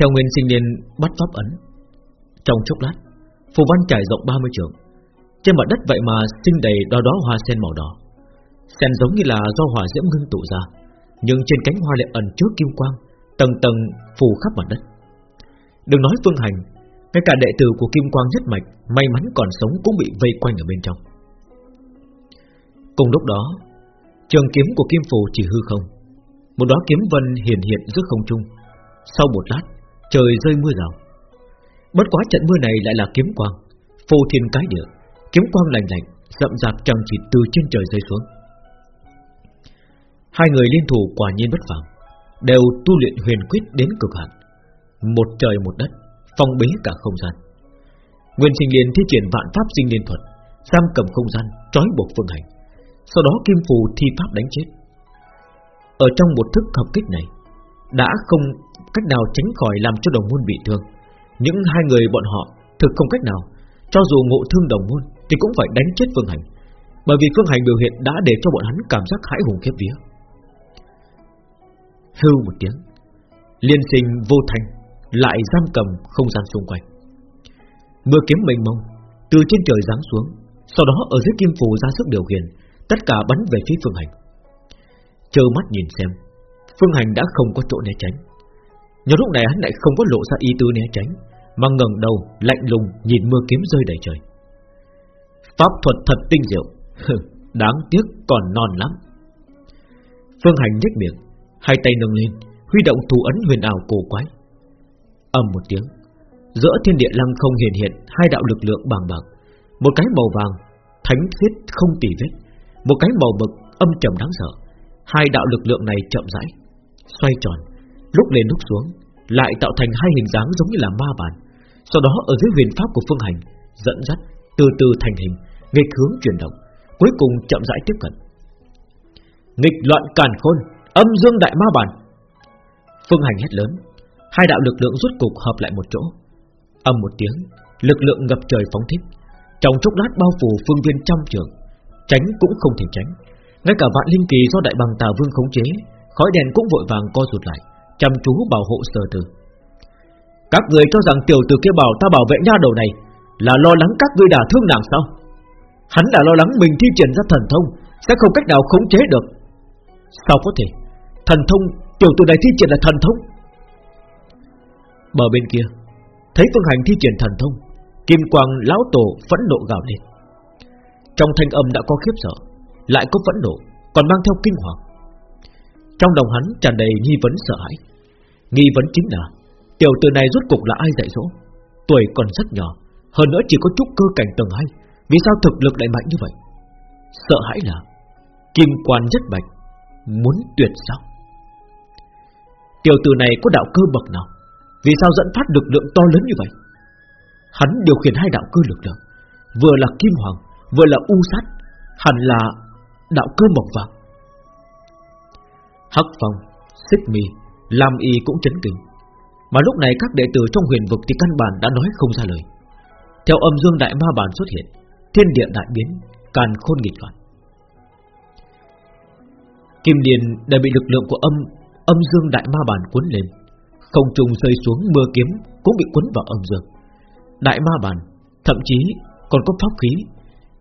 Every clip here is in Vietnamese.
Theo nguyên sinh niên bắt pháp ấn, Trong chốc lát, Phù văn trải rộng 30 trường. Trên mặt đất vậy mà sinh đầy đo đó hoa sen màu đỏ. Sen giống như là do hỏa diễm ngưng tụ ra, Nhưng trên cánh hoa lại ẩn chứa kim quang, Tầng tầng phủ khắp mặt đất. Đừng nói phương hành, Ngay cả đệ tử của kim quang nhất mạch May mắn còn sống cũng bị vây quanh ở bên trong. Cùng lúc đó, Trường kiếm của kim phù chỉ hư không. Một đóa kiếm vân hiển hiện giữa không trung. Sau một lát Trời rơi mưa rào. Bất quá trận mưa này lại là kiếm quang, phô thiên cái địa, Kiếm quang lạnh lạnh, Rậm rạp chẳng chỉ từ trên trời rơi xuống. Hai người liên thủ quả nhiên bất phàm, Đều tu luyện huyền quyết đến cực hạn. Một trời một đất, Phong bế cả không gian. Nguyên sinh liền thi triển vạn pháp sinh liên thuật, Giam cầm không gian, Trói buộc phương hành, Sau đó kim phù thi pháp đánh chết. Ở trong một thức hợp kích này, Đã không cách nào tránh khỏi làm cho đồng môn bị thương? Những hai người bọn họ Thực không cách nào. Cho dù ngộ thương đồng môn Thì cũng phải đánh chết phương hành. Bởi vì phương hành biểu hiện đã để cho bọn hắn cảm giác hãi hùng khiếp vía. Hưu một tiếng, Liên sinh vô thành Lại giam cầm không gian xung quanh. Mưa kiếm mênh mông, Từ trên trời giáng xuống, Sau đó ở dưới kim phù ra sức điều khiển, Tất cả bắn về phía phương hành. Chờ mắt nhìn xem, Phương hành đã không có chỗ né tránh. Nhưng lúc này hắn lại không có lộ ra ý tư né tránh, Mà ngẩng đầu, lạnh lùng Nhìn mưa kiếm rơi đầy trời. Pháp thuật thật tinh diệu Đáng tiếc còn non lắm. Phương hành nhếch miệng, Hai tay nâng lên, Huy động thủ ấn huyền ảo cổ quái. Ầm một tiếng, Giữa thiên địa lăng không hiện hiện Hai đạo lực lượng bàng bạc, Một cái màu vàng, Thánh thiết không tỉ vết, Một cái màu bực âm trầm đáng sợ. Hai đạo lực lượng này chậm rãi, Xoay tròn, Lúc lên lúc xuống lại tạo thành hai hình dáng giống như là ma bản Sau đó, ở dưới huyền pháp của phương hành, Dẫn dắt, từ từ thành hình, Nghịch hướng chuyển động, Cuối cùng chậm rãi tiếp cận. Nghịch loạn càn khôn, Âm dương đại ma bản Phương hành hét lớn, Hai đạo lực lượng rút cục hợp lại một chỗ. Âm một tiếng, Lực lượng ngập trời phóng thích. Trong chốc lát bao phủ phương viên trăm trường, Tránh cũng không thể tránh. Ngay cả vạn linh kỳ do đại bằng tà vương khống chế, Khói đèn cũng vội vàng co rụt lại. Chăm chú bảo hộ sở tử Các người cho rằng tiểu tử kia bảo ta bảo vệ nha đầu này Là lo lắng các ngươi đả thương nàng sao? Hắn là lo lắng mình thi triển ra thần thông Sẽ không cách nào khống chế được. Sao có thể? Thần thông, tiểu tử này thi triển là thần thông. Bờ bên kia, Thấy phương hành thi triển thần thông, Kim quang lão tổ phẫn nộ gào lên. Trong thanh âm đã có khiếp sợ, Lại có phẫn nộ, Còn mang theo kinh hoàng. Trong đồng hắn tràn đầy nghi vấn sợ hãi. Nghi vấn chính là, Tiểu tử này rốt cục là ai dạy dỗ? Tuổi còn rất nhỏ, Hơn nữa chỉ có chút cơ cảnh tầng hai. Vì sao thực lực lại mạnh như vậy? Sợ hãi là, Kim quan nhất bạch Muốn tuyệt sao? Tiểu tử này có đạo cơ bậc nào? Vì sao dẫn phát lực lượng to lớn như vậy? Hắn điều khiển hai đạo cơ lực lượng, Vừa là kim hoàng, Vừa là u sát, Hẳn là đạo cơ mộc vàng. Hắc phong, Xích mi Lam y cũng chấn kinh. Mà lúc này các đệ tử trong huyền vực Thì căn bản đã nói không ra lời. Theo âm dương đại ma bản xuất hiện Thiên địa đại biến Càn khôn nghịch loạn. Kim Điền đã bị lực lượng của âm âm dương đại ma bản cuốn lên, không trùng rơi xuống mưa kiếm cũng bị cuốn vào âm dương. Đại ma bản thậm chí còn có pháp khí,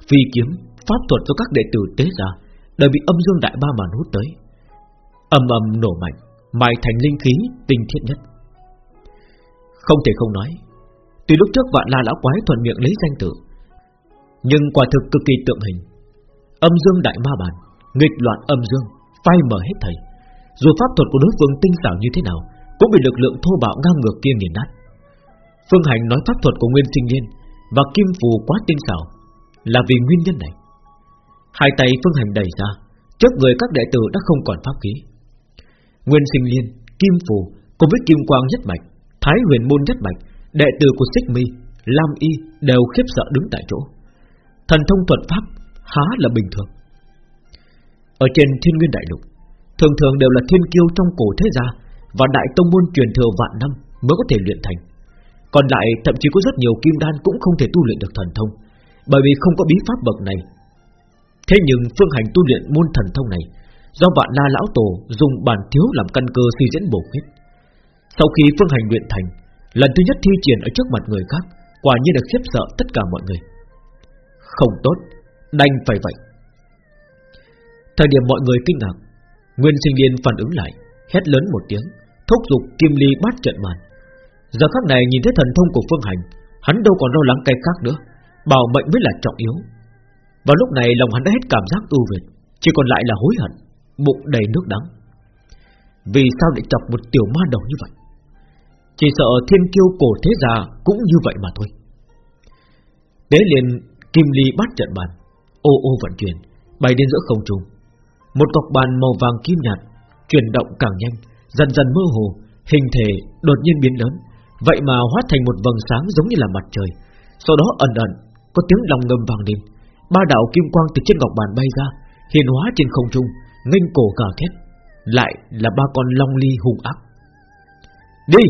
phi kiếm, pháp thuật cho các đệ tử tế ra đều bị âm dương đại ma bản hút tới. Âm âm nổ mạnh, mài thành linh khí tinh thiện nhất. Không thể không nói, từ lúc trước vạn la lão quái thuận miệng lấy danh tử, nhưng quả thực cực kỳ tượng hình. Âm dương đại ma bản, nghịch loạn âm dương phai mở hết thầy Dù pháp thuật của đối phương tinh xảo như thế nào Cũng bị lực lượng thô bạo ngang ngược kia nghiền nát Phương Hành nói pháp thuật của Nguyên Sinh Liên Và Kim Phù quá tinh xảo Là vì nguyên nhân này Hai tay Phương Hành đẩy ra Trước người các đệ tử đã không còn pháp khí Nguyên Sinh Liên, Kim Phù Cùng với Kim Quang nhất mạch Thái huyền môn nhất mạch Đệ tử của Xích Mi, Lam Y Đều khiếp sợ đứng tại chỗ. Thần thông thuật pháp há là bình thường. Ở trên thiên nguyên đại lục Thường thường đều là thiên kiêu trong cổ thế gia Và đại tông môn truyền thừa vạn năm Mới có thể luyện thành. Còn lại thậm chí có rất nhiều kim đan Cũng không thể tu luyện được thần thông Bởi vì không có bí pháp bậc này. Thế nhưng phương hành tu luyện môn thần thông này Do vạn la lão tổ dùng bản thiếu làm căn cơ suy diễn bổ khuyết. Sau khi Phương Hành luyện thành, Lần thứ nhất thi triển ở trước mặt người khác, Quả nhiên được khiếp sợ tất cả mọi người. Không tốt, Đành phải vậy. Thời điểm mọi người kinh ngạc, Nguyên sinh liên phản ứng lại, Hét lớn một tiếng, Thúc giục kim ly bắt trận màn. Giờ khắc này nhìn thấy thần thông của Phương Hành, Hắn đâu còn lo lắng cái khác nữa, Bảo mệnh mới là trọng yếu. Vào lúc này, lòng hắn đã hết cảm giác ưu việt, Chỉ còn lại là hối hận. Bụng đầy nước đắng. Vì sao lại chọc một tiểu ma đầu như vậy? Chỉ sợ thiên kiêu cổ thế già Cũng như vậy mà thôi. Tế liền kim ly bắt trận bàn, Ô ô vận chuyển, Bay đến giữa không trung. Một cọc bàn màu vàng kim nhạt, Chuyển động càng nhanh, Dần dần mơ hồ, Hình thể đột nhiên biến lớn. Vậy mà hóa thành một vầng sáng giống như là mặt trời. Sau đó ẩn ẩn, Có tiếng lòng ngầm vang lên. Ba đạo kim quang từ trên ngọc bàn bay ra Hiền hóa trên không trung nghênh cổ gào thét Lại là ba con long ly hung ác Đi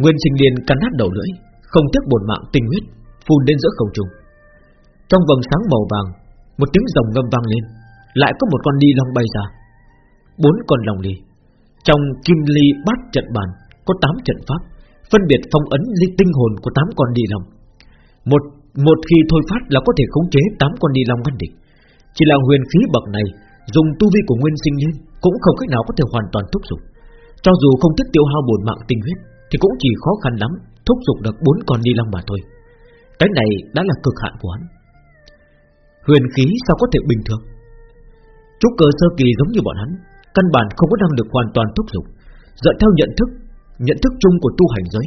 Nguyên sinh liền cắn nát đầu lưỡi Không tiếc bổn mạng tinh huyết Phun lên giữa không trung Trong vầng sáng màu vàng Một tiếng rồng ngâm vang lên Lại có một con ly long bay ra Bốn con long ly Trong kim ly bát trận bàn có tám trận pháp, phân biệt phong ấn ly tinh hồn của tám con đi long. Một một khi thôi phát là có thể khống chế tám con đi long ngăn địch. Chỉ là huyền khí bậc này, dùng tu vi của nguyên sinh nhân cũng không cách nào có thể hoàn toàn thúc giục. Cho dù không tiếc tiêu hao bổn mạng tinh huyết, thì cũng chỉ khó khăn lắm thúc giục được bốn con đi lăng mà thôi. Cái này đã là cực hạn của hắn. Huyền khí sao có thể bình thường? Trúc cơ sơ kỳ giống như bọn hắn, căn bản không có năng lực hoàn toàn thúc giục. Dựa theo nhận thức Nhận thức chung của tu hành giới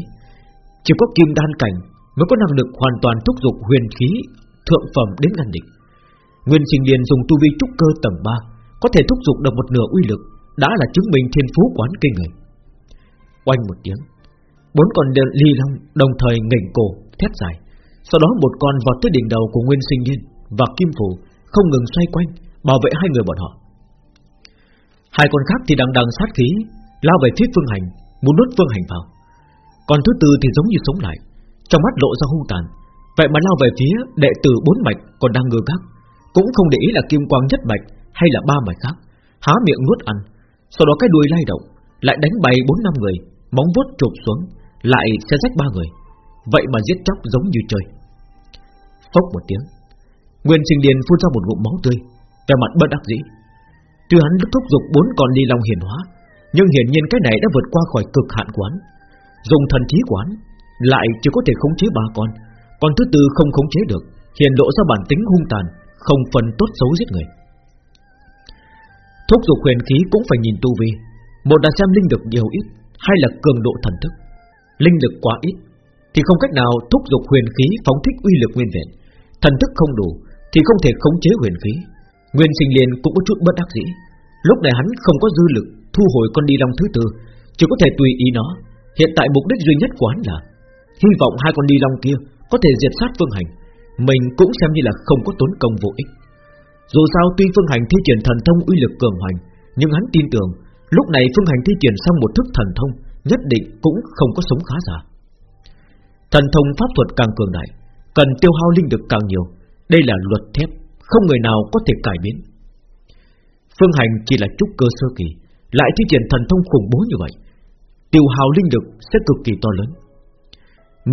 Chỉ có kim đan cảnh Mới có năng lực hoàn toàn thúc giục huyền khí Thượng phẩm đến ngăn địch Nguyên sinh liền dùng tu vi trúc cơ tầng 3 Có thể thúc giục được một nửa uy lực, Đã là chứng minh thiên phú quán kinh người. Oanh một tiếng, Bốn con ly long đồng thời ngẩng cổ, Thét dài. Sau đó một con vọt tới đỉnh đầu của Nguyên sinh Điền Và kim phủ, không ngừng xoay quanh, Bảo vệ hai người bọn họ. Hai con khác thì đang đằng sát khí, Lao về phía phương hành, Muốn nuốt Phương Hành vào. Còn thứ tư thì giống như sống lại, Trong mắt lộ ra hung tàn, Vậy mà lao về phía đệ tử bốn mạch còn đang ngơ gác cũng không để ý là kim quang nhất mạch Hay là ba mạch khác. Há miệng nuốt ăn. Sau đó cái đuôi lay động, Lại đánh bay bốn năm người Móng vuốt chụp xuống, Lại sẽ rách ba người. Vậy mà giết chóc giống như chơi. Phốc một tiếng. Nguyên sinh điền phun ra một ngụm máu tươi, vẻ mặt bất đắc dĩ. Tuy hắn thúc giục bốn con ly long hiển hóa, nhưng hiển nhiên cái này đã vượt qua khỏi cực hạn quán. Dùng thần trí quán, Lại chỉ có thể khống chế ba con. Còn thứ tư không khống chế được Hiện lộ ra bản tính hung tàn không phần tốt xấu giết người. Thúc dục huyền khí cũng phải nhìn tu vi. Một là xem linh lực nhiều ít Hay là cường độ thần thức. Linh lực quá ít Thì không cách nào thúc dục huyền khí phóng thích uy lực nguyên vẹn. Thần thức không đủ Thì không thể khống chế huyền khí. Nguyên sinh liền cũng có chút bất đắc dĩ. Lúc này hắn không có dư lực thu hồi con đi long thứ tư, chỉ có thể tùy ý nó. Hiện tại mục đích duy nhất của hắn là hy vọng hai con đi long kia có thể diệt sát Phương Hành, mình cũng xem như là không có tốn công vô ích. Dù sao tuy Phương Hành thi triển thần thông uy lực cường hoành, nhưng hắn tin tưởng lúc này Phương Hành thi triển xong một thức thần thông, nhất định cũng không có sống khá giả. Thần thông pháp thuật càng cường đại, cần tiêu hao linh lực càng nhiều, đây là luật thép, không người nào có thể cải biến. Phương Hành chỉ là trúc cơ sơ kỳ, lại thi triển thần thông khủng bố như vậy, tiêu hao linh lực sẽ cực kỳ to lớn.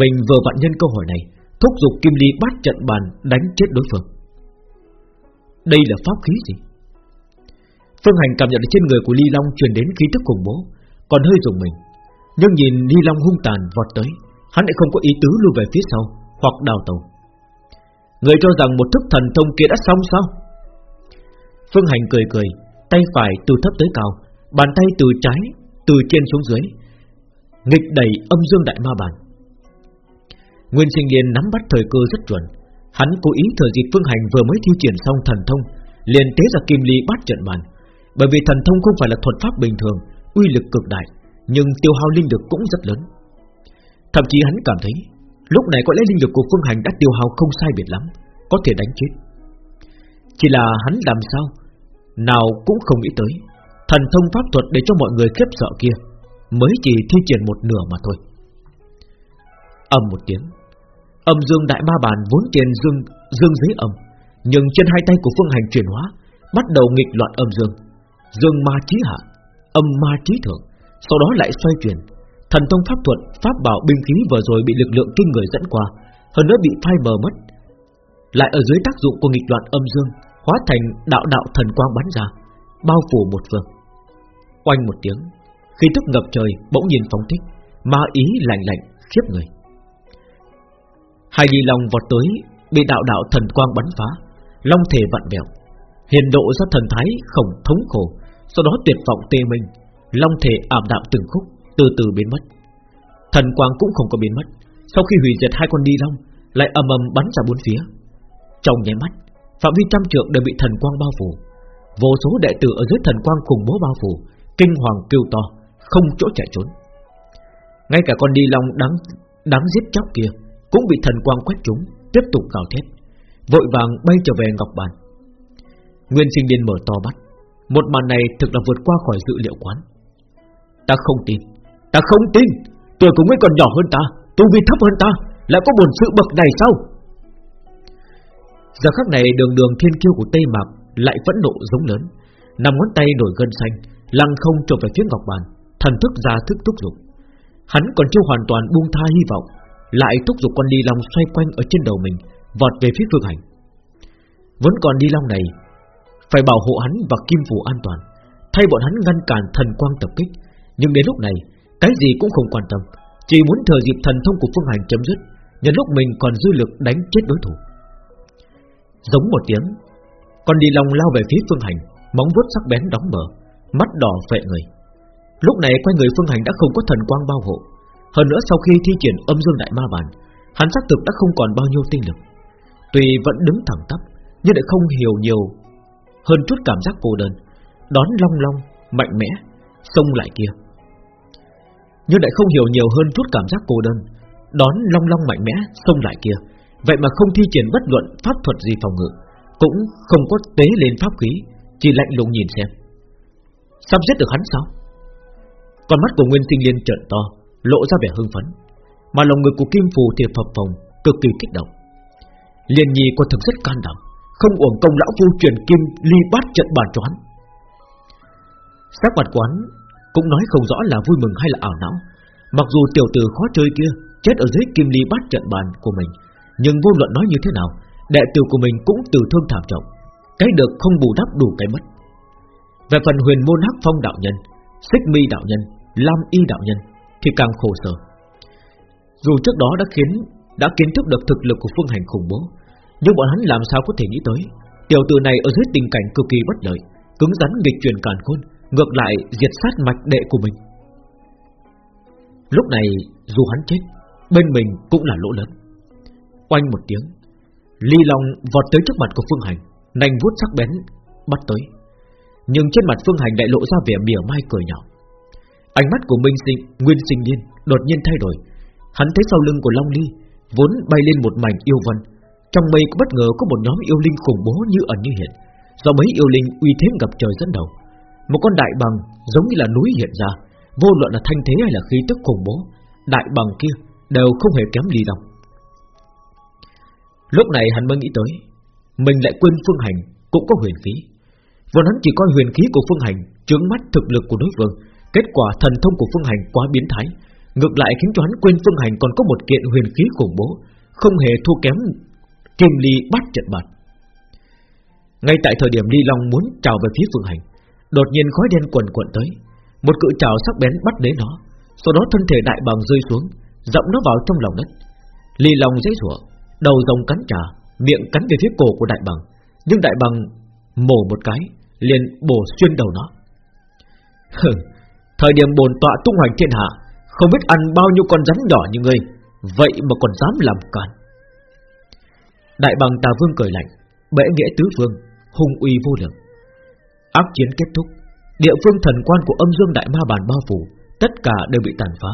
Mình vừa vặn nhân cơ hội này, thúc giục Kim Ly bắt trận bàn đánh chết đối phương. Đây là pháp khí gì? Phương Hành cảm nhận được trên người của Ly Long truyền đến khí tức khủng bố, còn hơi dùng mình. Nhưng nhìn Ly Long hung tàn vọt tới, hắn lại không có ý tứ lùi về phía sau hoặc đào tàu. Người cho rằng một thức thần thông kia đã xong sao? Phương Hành cười cười, tay phải từ thấp tới cao, Bàn tay từ trái Từ trên xuống dưới Nghịch đẩy âm dương đại ma bàn Nguyên sinh Liên nắm bắt thời cơ rất chuẩn. Hắn cố ý thời dịp phương hành vừa mới thi triển xong thần thông, liền tế ra kim ly bắt trận bàn. Bởi vì thần thông không phải là thuật pháp bình thường, Uy lực cực đại, Nhưng tiêu hao linh lực cũng rất lớn. Thậm chí hắn cảm thấy, Lúc này có lẽ linh lực của phương hành đã tiêu hao không sai biệt lắm, Có thể đánh chết. Chỉ là hắn làm sao, Nào cũng không nghĩ tới, Thần thông pháp thuật để cho mọi người khiếp sợ kia, Mới chỉ thi triển một nửa mà thôi. Ầm một tiếng. Âm dương đại ma bàn vốn trên dương dương dưới âm. Nhưng trên hai tay của phương hành chuyển hóa Bắt đầu nghịch loạn âm dương. Dương ma trí hạ Âm ma trí thượng. Sau đó lại xoay chuyển. Thần thông pháp thuật, pháp bảo binh khí vừa rồi bị lực lượng kinh người dẫn qua Hơn nữa bị phai mờ mất. Lại ở dưới tác dụng của nghịch loạn âm dương Hóa thành đạo đạo thần quang bắn ra Bao phủ một phương. Quanh một tiếng Khi tức ngập trời bỗng nhìn phóng thích. Ma ý lạnh lạnh khiếp người. Hai đi long vọt tới, Bị đạo đạo thần quang bắn phá. Long thể vặn vẹo. Hiền độ ra thần thái khổng thống khổ, Sau đó tuyệt vọng tê minh. Long thể ảm đạm từng khúc, Từ từ biến mất. Thần quang cũng không có biến mất. Sau khi hủy diệt hai con đi long, Lại ầm ầm bắn ra bốn phía. Trong nháy mắt, Phạm vi trăm trượng đều bị thần quang bao phủ. Vô số đệ tử ở dưới thần quang khủng bố bao phủ, Kinh hoàng kêu to, Không chỗ chạy trốn. Ngay cả con đi long đáng đáng giết chóc kia cũng bị thần quang quét trúng, Tiếp tục gào thét, Vội vàng bay trở về ngọc bàn. Nguyên sinh điên mở to mắt, Một màn này thực là vượt qua khỏi dự liệu quán. Ta không tin, Ta không tin, Tuổi của ngươi còn nhỏ hơn ta, Tu vi thấp hơn ta, Lại có buồn sự bậc này sao? Giờ khắc này đường đường thiên kiêu của Tây Mạc Lại vẫn nộ giống lớn Nằm ngón tay nổi gân xanh, Lăng không trộm về phía ngọc bàn, Thần thức ra thức thúc giục. Hắn còn chưa hoàn toàn buông tha hy vọng lại thúc giục con đi long xoay quanh ở trên đầu mình, Vọt về phía phương hành. Vẫn còn đi long này, Phải bảo hộ hắn và kim phủ an toàn, Thay bọn hắn ngăn cản thần quang tập kích. Nhưng đến lúc này, Cái gì cũng không quan tâm, Chỉ muốn thừa dịp thần thông của phương hành chấm dứt, Nhân lúc mình còn dư lực đánh chết đối thủ. Giống một tiếng, Con đi long lao về phía phương hành, Móng vuốt sắc bén đóng mở Mắt đỏ phệ người. Lúc này quanh người phương hành đã không có thần quang bao hộ hơn nữa sau khi thi triển âm dương đại ma bản Hắn xác thực đã không còn bao nhiêu tinh lực. Tuy vẫn đứng thẳng tắp Nhưng lại không hiểu nhiều Hơn chút cảm giác cô đơn Đón long long, mạnh mẽ Xông lại kia. Nhưng lại không hiểu nhiều hơn chút cảm giác cô đơn Đón long long mạnh mẽ Xông lại kia. Vậy mà không thi triển bất luận pháp thuật gì phòng ngự Cũng không có tế lên pháp khí Chỉ lạnh lùng nhìn xem. Sắp giết được hắn sao? Con mắt của Nguyên Sinh Liên trợn to. Lộ ra vẻ hưng phấn. Mà lòng người của Kim Phù thì phập phồng, Cực kỳ kích động. Liên Nhi quả thực rất can đảm, Không uổng công lão phu truyền kim ly bát trận bàn cho hắn Sắc mặt quán Cũng nói không rõ là vui mừng hay là ảo não. Mặc dù tiểu tử khó chơi kia Chết ở dưới kim ly bát trận bàn của mình, Nhưng vô luận nói như thế nào, Đệ tử của mình cũng từ thương thảm trọng. Cái được không bù đắp đủ cái mất. Về phần huyền môn hắc phong đạo nhân, Xích mi đạo nhân, Lam y đạo nhân thì càng khổ sở Dù trước đó đã khiến đã kiến thức được thực lực của phương hành khủng bố, nhưng bọn hắn làm sao có thể nghĩ tới tiểu tử này ở dưới tình cảnh cực kỳ bất lợi, cứng rắn nghịch truyền càn khôn, ngược lại diệt sát mạch đệ của mình. Lúc này dù hắn chết, bên mình cũng là lỗ lớn. Oanh một tiếng, Ly Long vọt tới trước mặt của Phương Hành, nành vuốt sắc bén bắt tới. Nhưng trên mặt Phương Hành lại lộ ra vẻ mỉa mai cười nhạo. Ánh mắt của Minh Sinh, Nguyên Sinh nhiên đột nhiên thay đổi. Hắn thấy sau lưng của Long Ly vốn bay lên một mảnh yêu vân, trong mây bất ngờ có một nhóm yêu linh khủng bố như ẩn như hiện, do mấy yêu linh uy thế gặp trời dẫn đầu. Một con đại bằng giống như là núi hiện ra, vô luận là thanh thế hay là khí tức khủng bố, đại bằng kia đều không hề kém ly đâu. Lúc này hắn mới nghĩ tới, mình lại quên phương hành cũng có huyền khí. Vốn hắn chỉ coi huyền khí của phương hành chướng mắt thực lực của đối phương, kết quả thần thông của phương hành quá biến thái, Ngược lại khiến cho hắn quên Phương Hành còn có một kiện huyền khí khủng bố Không hề thua kém Kim Ly bắt trận bạt. Ngay tại thời điểm Ly Long muốn trào về phía Phương Hành Đột nhiên khói đen quần quẩn tới. Một cự trào sắc bén bắt lấy nó Sau đó thân thể đại bàng rơi xuống Dậm nó vào trong lòng đất. Ly Long dãy rủa Đầu rồng cắn trả Miệng cắn về phía cổ của đại bàng. Nhưng đại bàng mổ một cái liền bổ xuyên đầu nó. Thời điểm bồn tọa tung hoành thiên hạ không biết ăn bao nhiêu con rắn nhỏ như ngươi Vậy mà còn dám làm càn. Đại bằng tà vương cười lạnh bẽ nghĩa tứ vương Hung uy vô lượng. Ác chiến kết thúc Địa phương thần quan của âm dương đại ma bàn bao phủ Tất cả đều bị tàn phá.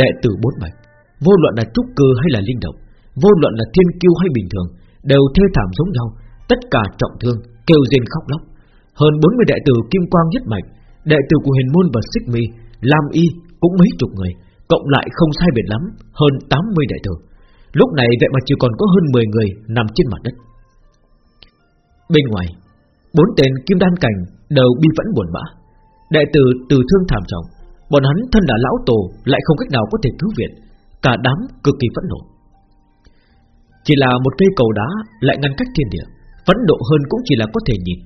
Đệ tử bốn mạch Vô luận là trúc cơ hay là linh động Vô luận là thiên kiêu hay bình thường Đều thê thảm giống nhau Tất cả trọng thương, kêu rên khóc lóc. Hơn 40 đệ tử kim quang nhất mạch Đệ tử của huyền môn và xích mi Lam y cũng mấy chục người, cộng lại không sai biệt lắm, hơn 80 đệ tử. Lúc này vậy mà chỉ còn có hơn 10 người nằm trên mặt đất. Bên ngoài, bốn tên kim đan cảnh đều bi vẫn buồn bã. Đệ tử từ thương thảm trọng, Bọn hắn thân là lão tổ Lại không cách nào có thể cứu viện Cả đám cực kỳ phẫn nộ Chỉ là một cây cầu đá Lại ngăn cách thiên địa Phẫn nộ hơn cũng chỉ là có thể nhìn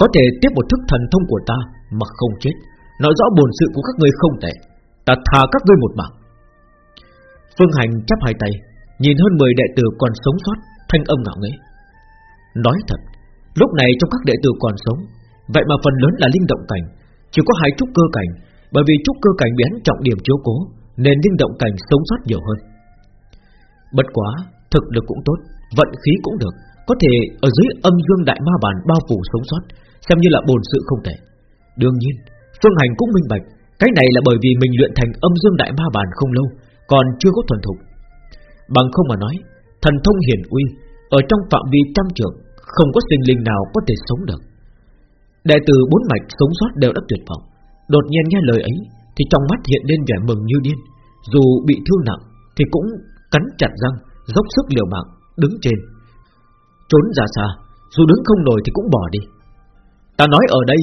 có thể tiếp một thức thần thông của ta Mà không chết. Nói rõ bổn sự của các ngươi không tệ. Ta tha các ngươi một mạng. Phương Hành chắp hai tay, Nhìn hơn 10 đệ tử còn sống sót, Thanh âm ngạo nghễ. Nói thật, Lúc này trong các đệ tử còn sống, Vậy mà phần lớn là linh động cảnh. Chỉ có hai trúc cơ cảnh, Bởi vì trúc cơ cảnh biến trọng điểm chiếu cố, Nên linh động cảnh sống sót nhiều hơn. Bất quá, Thực lực cũng tốt, Vận khí cũng được. Có thể ở dưới âm dương đại ma bản bao phủ sống sót Xem như là bổn sự không thể Đương nhiên, Phương Hành cũng minh bạch, Cái này là bởi vì mình luyện thành âm dương đại ma bản không lâu, Còn chưa có thuần thục. Bằng không mà nói, Thần thông hiển uy Ở trong phạm vi trăm trường Không có sinh linh nào có thể sống được. Đệ tử bốn mạch sống sót đều đã tuyệt vọng. Đột nhiên nghe lời ấy, Thì trong mắt hiện lên vẻ mừng như điên. Dù bị thương nặng, Thì cũng cắn chặt răng, Dốc sức liều mạng, Đứng trên. Trốn ra xa, Dù đứng không nổi thì cũng bỏ đi. Ta nói ở đây,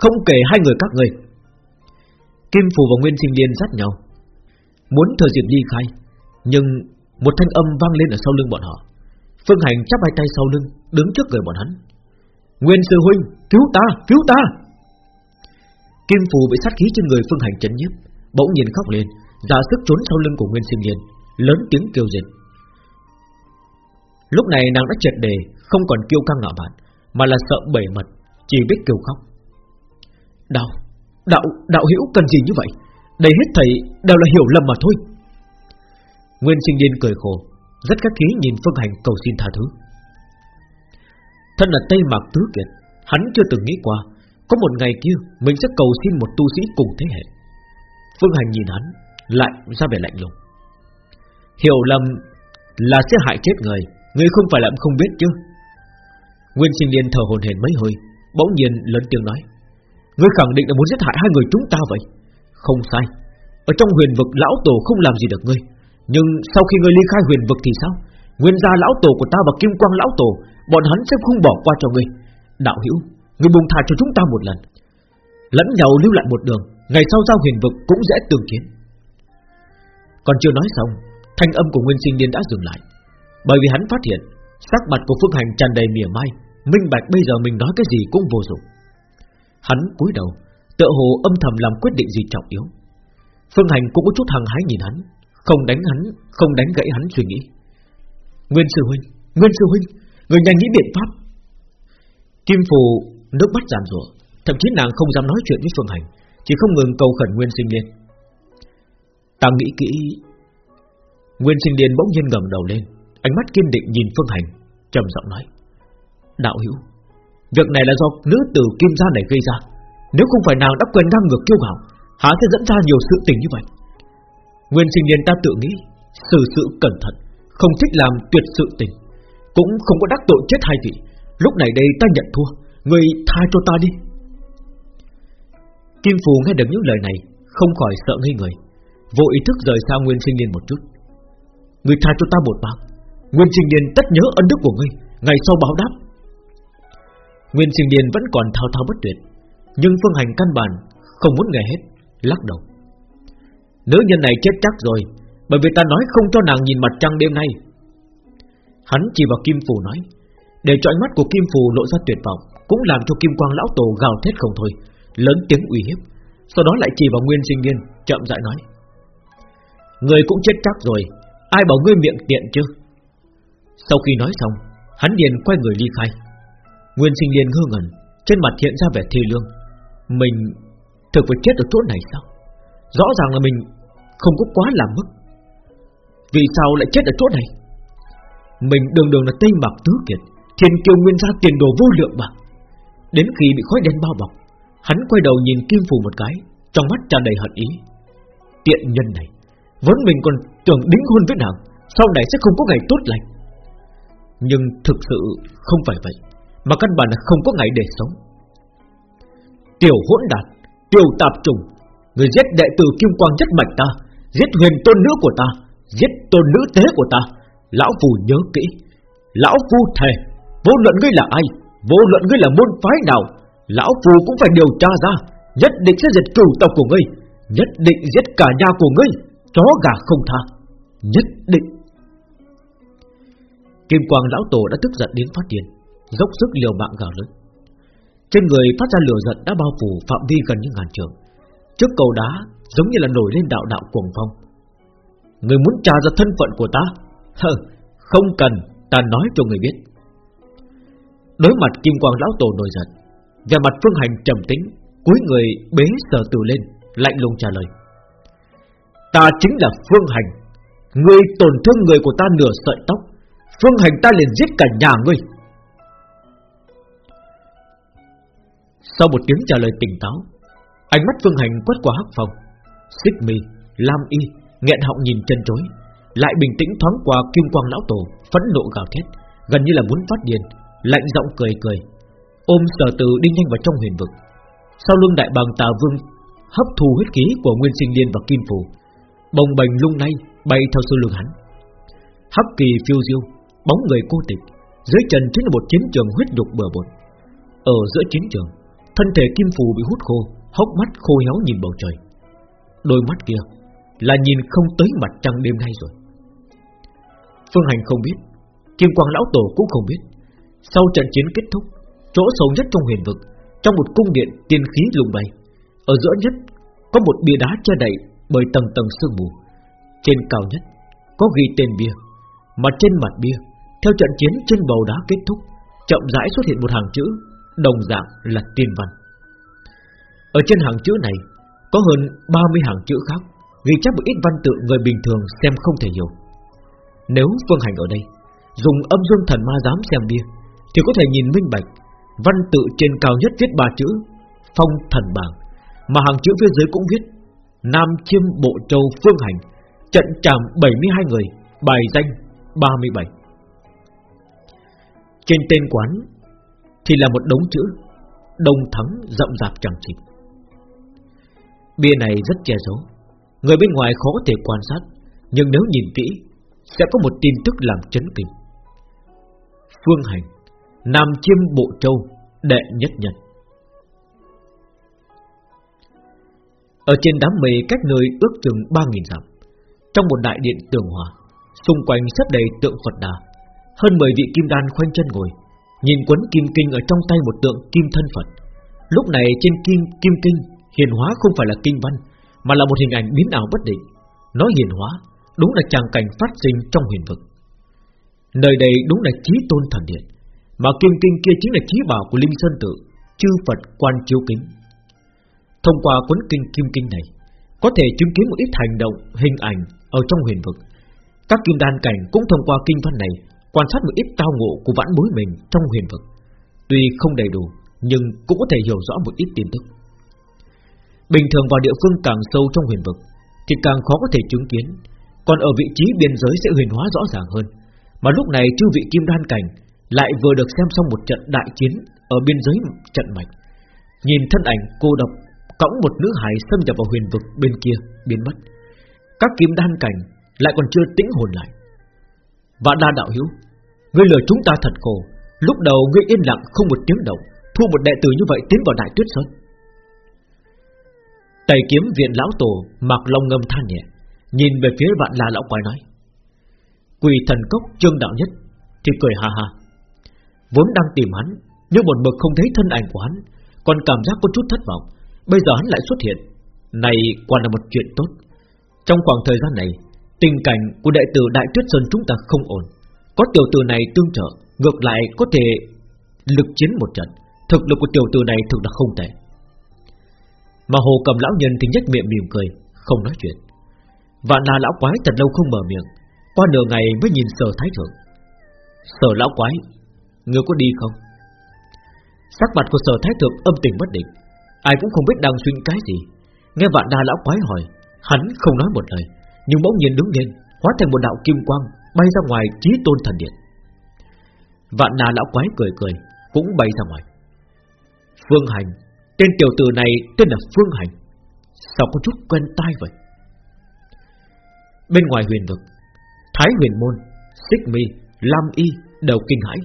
Không kể hai người các người. Kim Phù và Nguyên Sinh Liên dắt nhau. Muốn thừa dịp ly khai, Nhưng một thanh âm vang lên ở sau lưng bọn họ. Phương Hành chắp hai tay sau lưng, Đứng trước người bọn hắn. Nguyên sư huynh, cứu ta cứu ta! Kim phù bị sát khí trên người Phương Hành chấn nhiếp, Bỗng nhìn khóc lên Giả sức trốn sau lưng của Nguyên sinh liên, Lớn tiếng kêu dịch Lúc này nàng đã triệt đề, Không còn kêu căng ngạo mạn, Mà là sợ bể mật chỉ biết kêu khóc. Đạo Đạo Đạo hữu cần gì như vậy? Đây hết thầy đều là hiểu lầm mà thôi. Nguyên sinh điên cười khổ, Rất khắc khí nhìn Phương Hành cầu xin tha thứ. Thân là Tây Mạc Tứ Kiệt, Hắn chưa từng nghĩ qua, Có một ngày kia mình sẽ cầu xin một tu sĩ cùng thế hệ. Phương Hành nhìn hắn, Lại ra vẻ lạnh lùng. Hiểu lầm là sẽ hại chết người Người không phải làm không biết chứ. Nguyên sinh niên thở hồn hển mấy hơi Bỗng nhiên lớn tiếng nói, Ngươi khẳng định là muốn giết hại hai người chúng ta vậy? Không sai. Ở trong huyền vực, lão tổ không làm gì được ngươi. Nhưng sau khi ngươi ly khai huyền vực thì sao? Nguyên gia lão tổ của ta và kim quang lão tổ, Bọn hắn sẽ không bỏ qua cho ngươi. Đạo hữu, Ngươi buông thà cho chúng ta một lần. Lẫn nhau lưu lại một đường, Ngày sau giao huyền vực cũng dễ tương kiến. Còn chưa nói xong, Thanh âm của Nguyên Sinh Niên đã dừng lại, Bởi vì hắn phát hiện Sắc mặt của Phương Hành tràn đầy mỉa mai. Minh bạch bây giờ mình nói cái gì cũng vô dụng. Hắn cúi đầu, Tựa hồ âm thầm làm quyết định gì trọng yếu. Phương Hành cũng có chút hằng hái nhìn hắn, Không đánh hắn, Không đánh gãy hắn suy nghĩ. Nguyên sư huynh, Nguyên sư huynh, Người nhanh nghĩ biện pháp. Kim Phù nước mắt giàn rủa, Thậm chí nàng không dám nói chuyện với Phương Hành, Chỉ không ngừng cầu khẩn Nguyên Sinh Liên Ta nghĩ kỹ. Nguyên Sinh Liên bỗng nhiên ngẩng đầu lên, Ánh mắt kiên định nhìn Phương Hành, trầm giọng nói. Đạo hữu, Việc này là do nữ tử Kim Gia này gây ra. Nếu không phải nàng đã quên ngang ngược kiêu ngạo, Há sẽ dẫn ra nhiều sự tình như vậy? Nguyên Sinh niên ta tự nghĩ, Xử sự cẩn thận, Không thích làm tuyệt sự tình, cũng không có đắc tội chết hai vị. Lúc này đây ta nhận thua, Người tha cho ta đi. Kim Phù nghe được những lời này, Không khỏi sợ ngây người, Vô ý thức rời xa Nguyên Sinh niên một chút. Người tha cho ta một mạng, Nguyên Sinh niên tất nhớ ân đức của ngươi, Ngày sau báo đáp. Nguyên Sinh Điền vẫn còn thao thao bất tuyệt, Nhưng phương hành căn bản Không muốn nghe hết, Lắc đầu. Nữ nhân này chết chắc rồi, Bởi vì ta nói không cho nàng nhìn mặt trăng đêm nay. Hắn chỉ vào Kim Phù nói, Để cho ánh mắt của Kim Phù lộ ra tuyệt vọng, Cũng làm cho Kim Quang Lão Tổ gào thét không thôi, Lớn tiếng uy hiếp, Sau đó lại chỉ vào Nguyên Sinh Niên Chậm rãi nói, Người cũng chết chắc rồi, Ai bảo ngươi miệng tiện chứ? Sau khi nói xong, Hắn liền quay người ly khai. Nguyên Sinh Liên ngơ ngẩn, Trên mặt hiện ra vẻ thi lương. Mình thực phải chết ở chỗ này sao? Rõ ràng là mình không có quá làm mức. Vì sao lại chết ở chỗ này? Mình đường đường là Tây Mạc Tứ Kiệt, Thiên kiêu nguyên gia tiền đồ vô lượng mà. Đến khi bị khói đen bao bọc, Hắn quay đầu nhìn Kim Phù một cái, Trong mắt tràn đầy hận ý. Tiện nhân này, Vốn mình còn tưởng đính hôn với nàng, Sau này sẽ không có ngày tốt lành. Nhưng thực sự không phải vậy. Mà căn bản là không có ngày để sống. Tiểu hỗn đản Tiểu tạp trùng, Người giết đệ tử Kim Quang nhất mạch ta, Giết huyền tôn nữ của ta, Giết tôn nữ tế của ta. Lão phù nhớ kỹ, Lão Phu thề, Vô luận ngươi là ai, Vô luận ngươi là môn phái nào, Lão Phu cũng phải điều tra ra, Nhất định sẽ diệt cửu tộc của ngươi, Nhất định giết cả nhà của ngươi, Chó gà không tha, Nhất định. Kim quang lão tổ đã tức giận đến phát điên. Dốc sức liều mạng gào lớn. Trên người phát ra lửa giận đã bao phủ phạm vi gần như ngàn trường. Trước cầu đá giống như là nổi lên đạo đạo cuồng phong. Người muốn tra ra thân phận của ta? Hừ, không cần Ta nói cho người biết. Đối mặt kim quang lão tổ nổi giận Về mặt phương hành trầm tĩnh cúi người bế sờ từ lên Lạnh lùng trả lời. Ta chính là phương hành. Ngươi tổn thương người của ta nửa sợi tóc. Phương hành ta liền giết cả nhà ngươi. Sau một tiếng trả lời tỉnh táo Ánh mắt phương hành quét qua hắc phòng, Xích mi, lam y nghẹn họng nhìn chân chối lại bình tĩnh thoáng qua kim quang lão tổ phẫn nộ gào thét gần như là muốn phát điên lạnh giọng cười cười ôm sở từ đi nhanh vào trong huyền vực. Sau lưng đại bàng tà vương hấp thu huyết khí của nguyên sinh liên và kim phù bồng bềnh lung lay bay theo sư lưng hắn. Hắc kỳ phiêu diêu bóng người cô tịch dưới chân chính là một chiến trường huyết đục bừa bộn. Ở giữa chiến trường thân thể kim phù bị hút khô, hốc mắt khô héo nhìn bầu trời. Đôi mắt kia là nhìn không tới mặt trăng đêm nay rồi. Phương Hành không biết, Kim Quang Lão Tổ cũng không biết. Sau trận chiến kết thúc, Chỗ sâu nhất trong huyền vực, Trong một cung điện tiên khí lùng bay, Ở giữa nhất có một bia đá che đậy Bởi tầng tầng sương mù. Trên cao nhất có ghi tên bia, Mà trên mặt bia, Theo trận chiến trên bầu đá kết thúc, Chậm rãi xuất hiện một hàng chữ Đồng dạng là tiên văn. Ở trên hàng chữ này, Có hơn 30 hàng chữ khác, Ghi chép một ít văn tự người bình thường xem không thể hiểu. Nếu Phương Hành ở đây, Dùng âm dương thần ma dám xem bia Thì có thể nhìn minh bạch, Văn tự trên cao nhất viết ba chữ, Phong thần bảng, Mà hàng chữ phía dưới cũng viết, Nam chiêm bộ châu Phương Hành, Trận trảm 72 người, Bài danh 37 Trên tên quán thì là một đống chữ Đông thắng rậm rạp chẳng chịt Bia này rất che giấu Người bên ngoài khó có thể quan sát Nhưng nếu nhìn kỹ sẽ có một tin tức làm chấn kinh. Phương Hành, Nam Chiêm Bộ Châu, đệ nhất nhân. Ở trên đám mây cách nơi ước chừng 3.000 dặm, trong một đại điện tường hòa, xung quanh xếp đầy tượng Phật Đà, hơn 10 vị kim đan khoanh chân ngồi, nhìn quấn kim kinh ở trong tay một tượng kim thân Phật. Lúc này trên kim kim kinh hiền hóa không phải là kinh văn, mà là một hình ảnh biến ảo bất định. nó hiền hóa Đúng là tràng cảnh phát sinh trong huyền vực Nơi đây đúng là chí tôn thần điện Mà kim kinh kia chính là chí bảo của Linh Sơn Tự Chư Phật quan chiếu kính Thông qua cuốn kinh kim kinh này Có thể chứng kiến một ít hành động Hình ảnh ở trong huyền vực Các kim đan cảnh cũng thông qua kinh văn này Quan sát một ít tao ngộ của vãn bối mình Trong huyền vực. Tuy không đầy đủ, Nhưng cũng có thể hiểu rõ một ít tin tức. Bình thường vào địa phương càng sâu trong huyền vực, Thì càng khó có thể chứng kiến. Còn ở vị trí biên giới sẽ huyền hóa rõ ràng hơn. Mà lúc này chư vị kim đan cảnh Lại vừa được xem xong một trận đại chiến Ở biên giới trận mạch. Nhìn thân ảnh cô độc Cõng một nữ hải xâm nhập vào huyền vực bên kia, Biến mất. Các kim đan cảnh lại còn chưa tĩnh hồn lại. Vạn la đạo hiếu, Ngươi lừa chúng ta thật khổ. Lúc đầu ngươi yên lặng không một tiếng động, Thu một đệ tử như vậy tiến vào đại tuyết sơn. Tây kiếm viện lão tổ Mặc long ngâm than nhẹ, Nhìn về phía vạn la lão quái nói Quỳ thần cốc trương đạo nhất. Thì cười ha ha, Vốn đang tìm hắn, Nhưng một mực không thấy thân ảnh của hắn, Còn cảm giác có chút thất vọng. Bây giờ hắn lại xuất hiện. Này quả là một chuyện tốt. Trong khoảng thời gian này Tình cảnh của đệ tử Đại Tuyết Sơn chúng ta không ổn. Có tiểu tử này tương trợ, Ngược lại có thể lực chiến một trận. Thực lực của tiểu tử này thực là không tệ. Mà hồ cầm lão nhân thì nhất miệng mỉm cười, Không nói chuyện. Vạn là lão quái thật lâu không mở miệng. Qua nửa ngày mới nhìn sở thái thượng. Sở lão quái, Ngươi có đi không? Sắc mặt của sở thái thượng âm tình bất định. Ai cũng không biết đang suy nghĩ cái gì. Nghe vạn đa lão quái hỏi, Hắn không nói một lời. Nhưng bỗng nhiên đứng lên, Hóa thành một đạo kim quang, Bay ra ngoài trí tôn thần điện. Vạn nà lão quái cười cười, Cũng bay ra ngoài. Phương Hành, Tên tiểu tử này tên là Phương Hành, Sao có chút quen tai vậy? Bên ngoài huyền vực, Thái huyền môn, Xích mi, Lam y đều kinh hãi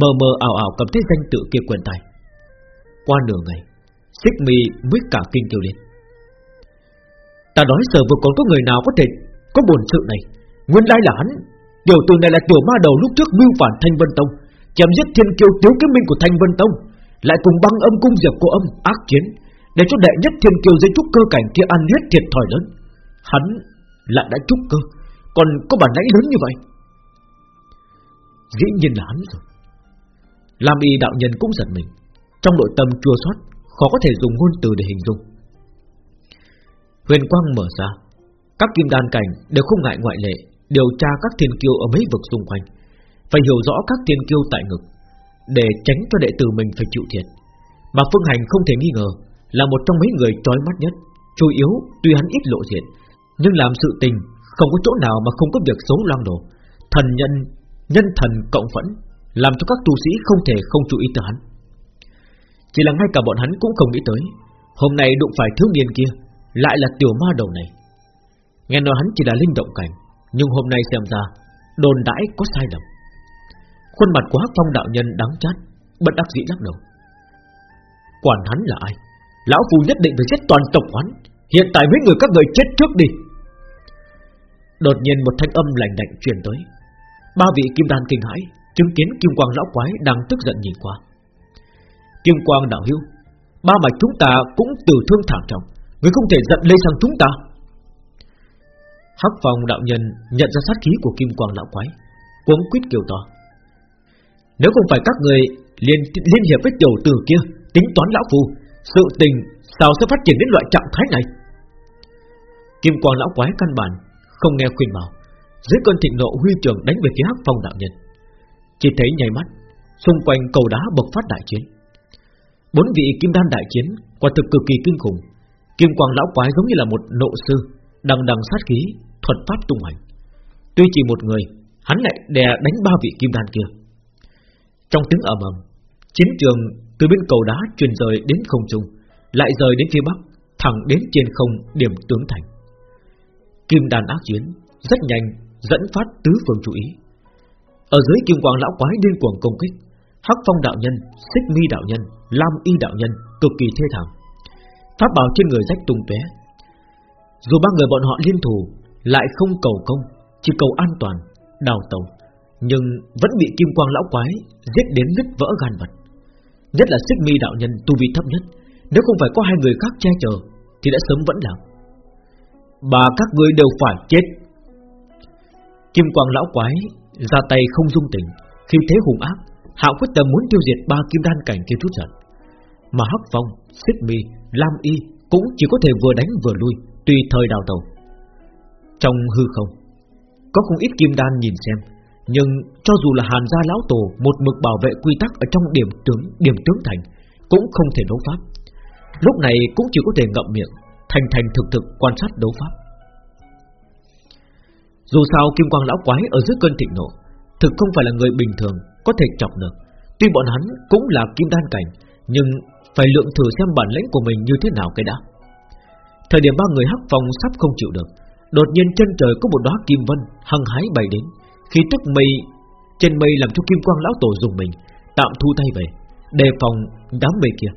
Mờ mờ ảo ảo cầm thấy danh tự kia quyền tài Qua nửa ngày, Xích mi mới cả kinh kêu lên. Ta nói sợ vừa còn có người nào có thể có buồn sự này. Nguyên lai là hắn. Điều từ này là tiểu ma đầu lúc trước mưu phản Thanh Vân Tông, chém giết thiên kiêu tiếu kiếm minh của Thanh Vân Tông, Lại cùng băng âm cung diệp của âm ác chiến, Để cho đệ nhất thiên kiêu dưới trúc cơ cảnh kia ăn liết thiệt thòi lớn. Hắn lại đã trúc cơ, Còn có bản lãnh lớn như vậy. Dĩ nhiên là hắn rồi. Lam y đạo nhân cũng giật mình. Trong nội tâm chua xót, Khó có thể dùng ngôn từ để hình dung. Huyền quang mở ra. Các kim đan cảnh đều không ngại ngoại lệ Điều tra các thiên kiêu ở mấy vực xung quanh Phải hiểu rõ các thiên kiêu tại ngực Để tránh cho đệ tử mình phải chịu thiệt. Mà Phương Hành không thể nghi ngờ Là một trong mấy người trói mắt nhất Chủ yếu tuy hắn ít lộ diện Nhưng làm sự tình Không có chỗ nào mà không có việc xấu loang đồ. Thần nhân, nhân thần cộng phẫn Làm cho các tu sĩ không thể không chú ý tới hắn. Chỉ là ngay cả bọn hắn cũng không nghĩ tới Hôm nay đụng phải thiếu niên kia Lại là tiểu ma đầu này. Nghe nói hắn chỉ là linh động cảnh, Nhưng hôm nay xem ra, Đồn đãi có sai lầm. Khuôn mặt của Hắc Phong đạo nhân đáng chát, Bất đắc dĩ lắc đầu. Quản hắn là ai? Lão Phu nhất định phải giết toàn tộc hắn. Hiện tại mấy người các người chết trước đi. Đột nhiên một thanh âm lạnh lạnh truyền tới. Ba vị kim đan kinh hãi, Chứng kiến kim quang lão quái đang tức giận nhìn qua. Kim quang đạo hưu Ba mạch chúng ta cũng từ thương thảm trọng. Người không thể giận lây sang chúng ta. Hắc phòng đạo nhân nhận ra sát khí của kim quang lão quái, Cuống quyết kêu to. Nếu không phải các người liên liên hiệp với tiểu tử kia, Tính toán lão phu Sự tình sao sẽ phát triển đến loại trạng thái này? Kim quang lão quái căn bản Không nghe khuyên bảo, Dưới cơn thịnh nộ huy trường đánh về phía hắc phong đạo nhân. Chỉ thấy nhảy mắt, Xung quanh cầu đá bộc phát đại chiến. Bốn vị kim đan đại chiến, Quả thực cực kỳ kinh khủng. Kim quang lão quái giống như là một nộ sư Đằng đằng sát khí Thuật pháp tung hành Tuy chỉ một người, Hắn lại đè đánh ba vị kim đan kia. Trong tiếng ầm ầm, Chiến trường từ bên cầu đá truyền rời đến không trung, Lại rời đến phía bắc, Thẳng đến trên không điểm tướng thành. Kim đan ác chiến Rất nhanh dẫn phát tứ phương chú ý. Ở dưới kim quang lão quái điên cuồng công kích, Hắc phong đạo nhân, Xích mi đạo nhân, Lam y đạo nhân Cực kỳ thê thảm. Pháp bảo trên người rách tung tóe dù ba người bọn họ liên thủ Lại không cầu công Chỉ cầu an toàn Đào tàu Nhưng vẫn bị kim quang lão quái Giết đến nứt vỡ gan vật. Nhất là xích mi đạo nhân tu vi thấp nhất Nếu không phải có hai người khác che chở Thì đã sớm vẫn làm Bà các ngươi đều phải chết. Kim quang lão quái Ra tay không dung tình Khi thế hùng ác Hạo quyết tâm muốn tiêu diệt ba kim đan cảnh kia chút giận. Mà Hắc Phong, Xích Mi, Lam Y Cũng chỉ có thể vừa đánh vừa lui. Tùy thời đào tàu Trong hư không, Có không ít kim đan nhìn xem, Nhưng cho dù là hàn gia lão tổ Một mực bảo vệ quy tắc ở trong điểm tướng Điểm tướng thành, Cũng không thể đấu pháp. Lúc này cũng chỉ có thể ngậm miệng, Thành thành thực thực quan sát đấu pháp. Dù sao kim quang lão quái ở dưới cơn thịnh nộ, Thực không phải là người bình thường Có thể chọc được. Tuy bọn hắn cũng là kim đan cảnh, Nhưng phải lượng thử xem bản lĩnh của mình như thế nào cái đã. Thời điểm ba người hắc phòng sắp không chịu được, Đột nhiên chân trời có một đóa kim vân Hăng hái bay đến, Khi tức mây, Trên mây làm cho kim quang lão tổ dùng mình, Tạm thu tay về, Đề phòng đám mây kia.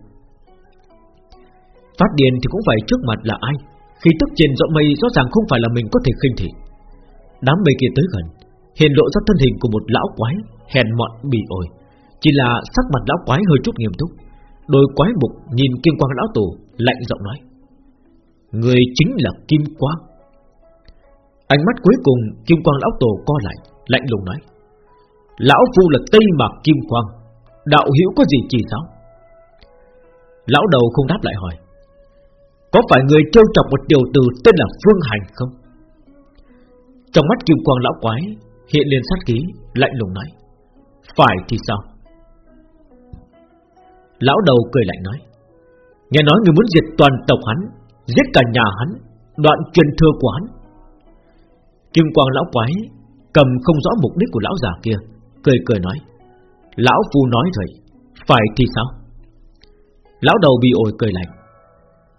Phát điên thì cũng phải trước mặt là ai? Khi tức trên dọn mây, rõ ràng không phải là mình có thể khinh thị. Đám mây kia tới gần, Hiện lộ ra thân hình của một lão quái, Hèn mọn bị ổi. Chỉ là sắc mặt lão quái hơi chút nghiêm túc. Đôi quái mục nhìn kim quang lão tổ, Lạnh giọng nói. Người chính là kim quang. Ánh mắt cuối cùng Kim quang lão tổ co lại, Lạnh lùng nói, Lão phu là Tây Mạc Kim Quang, Đạo hữu có gì chỉ giáo? Lão đầu không đáp lại hỏi, Có phải người trêu chọc một điều từ Tên là Phương Hành không? Trong mắt Kim Quang lão quái Hiện lên sát khí, Lạnh lùng nói, Phải thì sao? Lão đầu cười lạnh nói, Nghe nói người muốn diệt toàn tộc hắn Giết cả nhà hắn, Đoạn truyền thừa của hắn. Kim quang lão quái Cầm không rõ mục đích của lão già kia, Cười cười nói, Lão phu nói rồi Phải thì sao? Lão đầu bị ổi cười lạnh,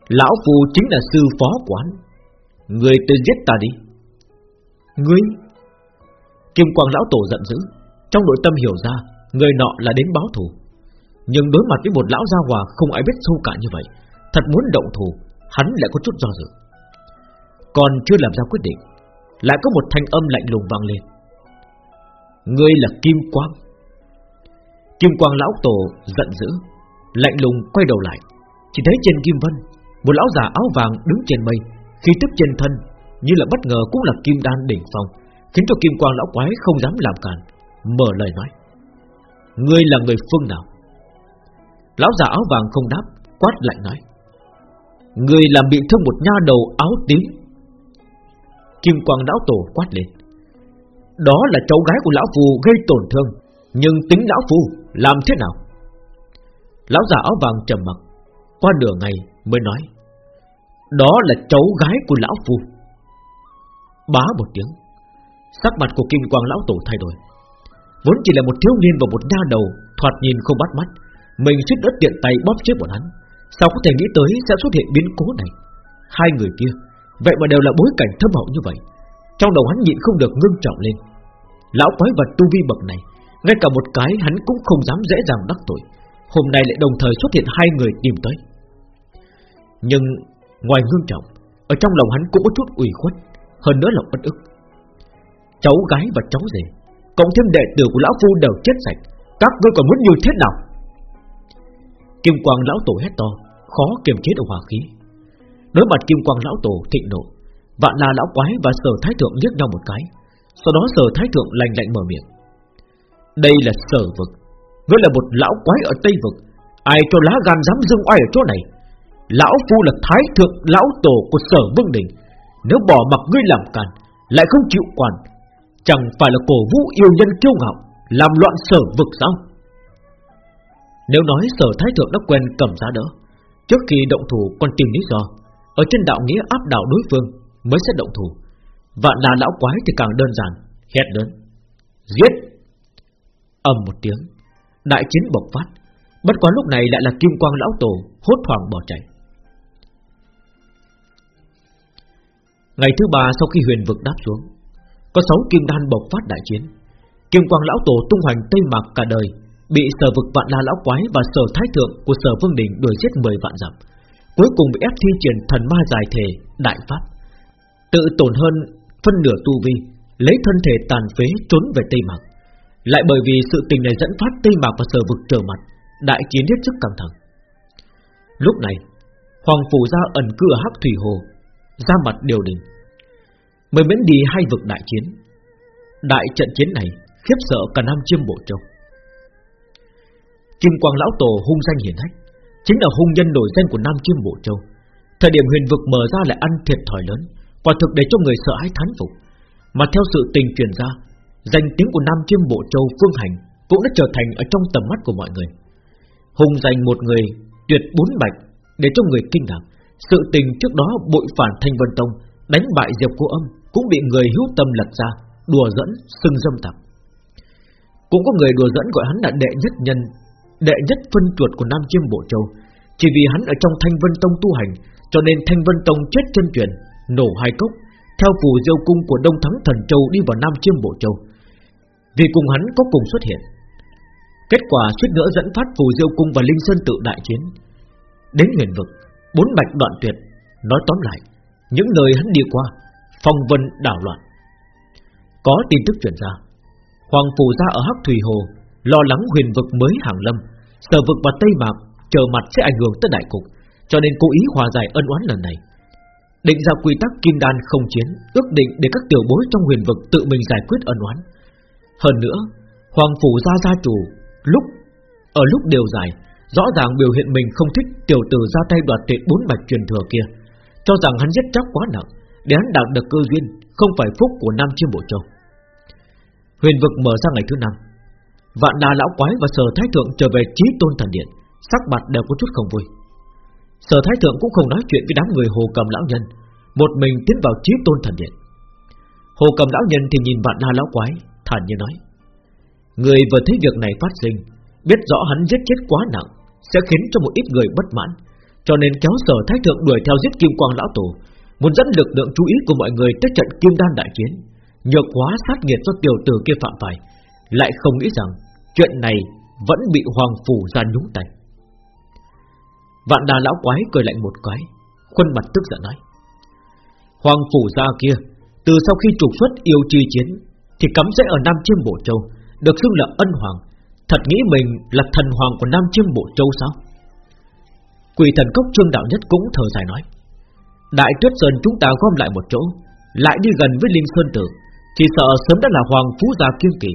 Lão phu chính là sư phó của hắn, Người tên giết ta đi. Ngươi? Kim quang lão tổ giận dữ, Trong nội tâm hiểu ra Người nọ là đến báo thù. Nhưng đối mặt với một lão gia hòa Không ai biết sâu cả như vậy, Thật muốn động thù Hắn lại có chút do dự. Còn chưa làm ra quyết định, Lại có một thanh âm lạnh lùng vang lên. Ngươi là Kim Quang. Kim Quang lão tổ giận dữ, Lạnh lùng quay đầu lại. Chỉ thấy trên Kim Vân, Một lão già áo vàng đứng trên mây, Khi tức trên thân, Như là bất ngờ cũng là Kim Đan đỉnh phong, Khiến cho Kim Quang lão quái không dám làm cản Mở lời nói. Ngươi là người phương nào? Lão già áo vàng không đáp, Quát lạnh nói. Người làm bị thương một nha đầu áo tím. Kim Quang lão tổ quát lên. Đó là cháu gái của lão phù gây tổn thương, Nhưng tính lão phù làm thế nào? Lão già áo vàng trầm mặc, Qua nửa ngày mới nói. Đó là cháu gái của lão phù. Bá một tiếng, Sắc mặt của Kim Quang lão tổ thay đổi. Vốn chỉ là một thiếu niên và một nha đầu, Thoạt nhìn không bắt mắt, Mình suýt đất tiện tay bóp chết bọn hắn. Sao có thể nghĩ tới sẽ xuất hiện biến cố này? Hai người kia, Vậy mà đều là bối cảnh thâm hậu như vậy. Trong đầu hắn nhịn không được ngưng trọng lên. Lão quái vật tu vi bậc này, Ngay cả một cái hắn cũng không dám dễ dàng đắc tội. Hôm nay lại đồng thời xuất hiện hai người tìm tới. Nhưng Ngoài ngưng trọng, Ở trong lòng hắn cũng có chút ủy khuất, Hơn nữa là bất ức. Cháu gái và cháu rể, Cộng thêm đệ tử của lão phu đều chết sạch, Các ngươi còn muốn như thế nào? Kim quang lão tổ hét to, Khó kiềm chế được hỏa khí. Đối mặt kim quang lão tổ thịnh nộ, Vạn la lão quái và sở thái thượng liếc nhau một cái, Sau đó sở thái thượng lành lạnh mở miệng. Đây là sở vực Ngươi là một lão quái ở Tây vực, Ai cho lá gan dám dưng oai ở chỗ này? Lão phu là thái thượng lão tổ của sở vương đình, Nếu bỏ mặc ngươi làm càn, Lại không chịu quản, Chẳng phải là cổ vũ yêu nhân kiêu ngạo, Làm loạn sở vực sao? Nếu nói sở thái thượng đã quen cầm giá đỡ, Trước khi động thủ còn tìm lý do. Ở trên đạo nghĩa áp đảo đối phương Mới sẽ động thủ. Vạn là lão quái thì càng đơn giản, Hét lớn. Giết! Ầm một tiếng, Đại chiến bộc phát. Bất quá lúc này lại là kim quang lão tổ Hốt hoảng bỏ chạy. Ngày thứ ba sau khi huyền vực đáp xuống, có sáu kim đan bộc phát đại chiến. Kim quang lão tổ tung hoành tây mạc cả đời Bị sở vực vạn la lão quái Và sở thái thượng của sở vương đình đuổi giết 10 vạn dặm, Cuối cùng bị ép thi triển thần ma dài thể Đại pháp, Tự tổn hơn phân nửa tu vi, Lấy thân thể tàn phế trốn về tây mạc Lại bởi vì sự tình này dẫn phát tây mạc và sở vực trở mặt, Đại chiến hết sức căng thẳng Lúc này, Hoàng phủ gia ẩn cư ở Hắc Thủy Hồ, Ra mặt điều đình, mới miễn đi hai vực đại chiến. Đại trận chiến này khiếp sợ cả Nam Chiêm Bộ Châu. Kim Quang Lão Tổ hung danh hiển hách, chính là hung nhân nổi danh của Nam kim Bộ Châu. Thời điểm huyền vực mở ra lại ăn thiệt thòi lớn, quả thực để cho người sợ hãi thán phục. Mà theo sự tình truyền ra, danh tiếng của Nam Chiêm Bộ Châu Phương Hành cũng đã trở thành ở trong tầm mắt của mọi người. Hung danh một người tuyệt bốn bạch để cho người kinh ngạc. Sự tình trước đó bội phản Thanh Vân Tông đánh bại Diệp Cô Âm cũng bị người hữu tâm lật ra đùa dẫn xưng dâm tặc. Cũng có người đùa dẫn gọi hắn là đệ nhất nhân, đệ nhất phân chuột của Nam Chiêm Bộ Châu, chỉ vì hắn ở trong Thanh Vân Tông tu hành, cho nên Thanh Vân Tông chết chân truyền, nổ hai cốc, theo phù diêu cung của Đông Thắng Thần Châu đi vào Nam Chiêm Bộ Châu. Vì cùng hắn có cùng xuất hiện. Kết quả suýt nữa dẫn phát phù diêu cung và Linh Sơn tự đại chiến. Đến huyền vực, bốn bạch đoạn tuyệt, nói tóm lại, những nơi hắn đi qua Phong vân đảo loạn Có tin tức truyền ra Hoàng phù gia ở Hắc Thủy Hồ Lo lắng huyền vực mới hàng lâm Sở vực và Tây Mạc Chờ mặt sẽ ảnh hưởng tới đại cục, Cho nên cố ý hòa giải ân oán lần này. Định ra quy tắc kim đan không chiến, Ước định để các tiểu bối trong huyền vực Tự mình giải quyết ân oán. Hơn nữa, Hoàng phủ gia gia chủ Lúc, Ở lúc điều giải, Rõ ràng biểu hiện mình không thích tiểu tử ra tay đoạt tuyệt bốn bạch truyền thừa kia, Cho rằng hắn giết chóc quá nặng, để hắn đạt được cơ duyên, Không phải phúc của Nam Chiêm Bộ Châu. Huyền vực mở ra ngày thứ năm Vạn đà lão quái và sở thái thượng trở về trí tôn thần điện. Sắc mặt đều có chút không vui. Sở thái thượng cũng không nói chuyện với đám người hồ cầm lão nhân. Một mình tiến vào trí tôn thần điện. Hồ cầm lão nhân thì nhìn vạn đà lão quái, Thản nhiên nói, Người vừa thấy việc này phát sinh, Biết rõ hắn giết chết quá nặng, Sẽ khiến cho một ít người bất mãn. Cho nên kéo sở thái thượng đuổi theo giết kim quang lão tổ, Muốn dẫn lực lượng chú ý của mọi người tới trận kim đan đại chiến. Nhược quá sát nghiệt do tiểu tử kia phạm phải lại không nghĩ rằng Chuyện này vẫn bị hoàng phủ ra nhúng tay Vạn đà lão quái cười lạnh một cái Khuôn mặt tức giận nói Hoàng phủ gia kia từ sau khi trục xuất yêu chi chiến thì cấm sẽ ở Nam Chiêm Bộ Châu, được xưng là ân hoàng. Thật nghĩ mình là thần hoàng của Nam Chiêm Bộ Châu sao? Quỷ thần cốc trương đạo nhất cũng thở dài nói Đại tuyết sơn chúng ta gom lại một chỗ Lại đi gần với Linh Sơn Tử Chỉ sợ sớm đã là Hoàng Phú Gia Kiên Kỳ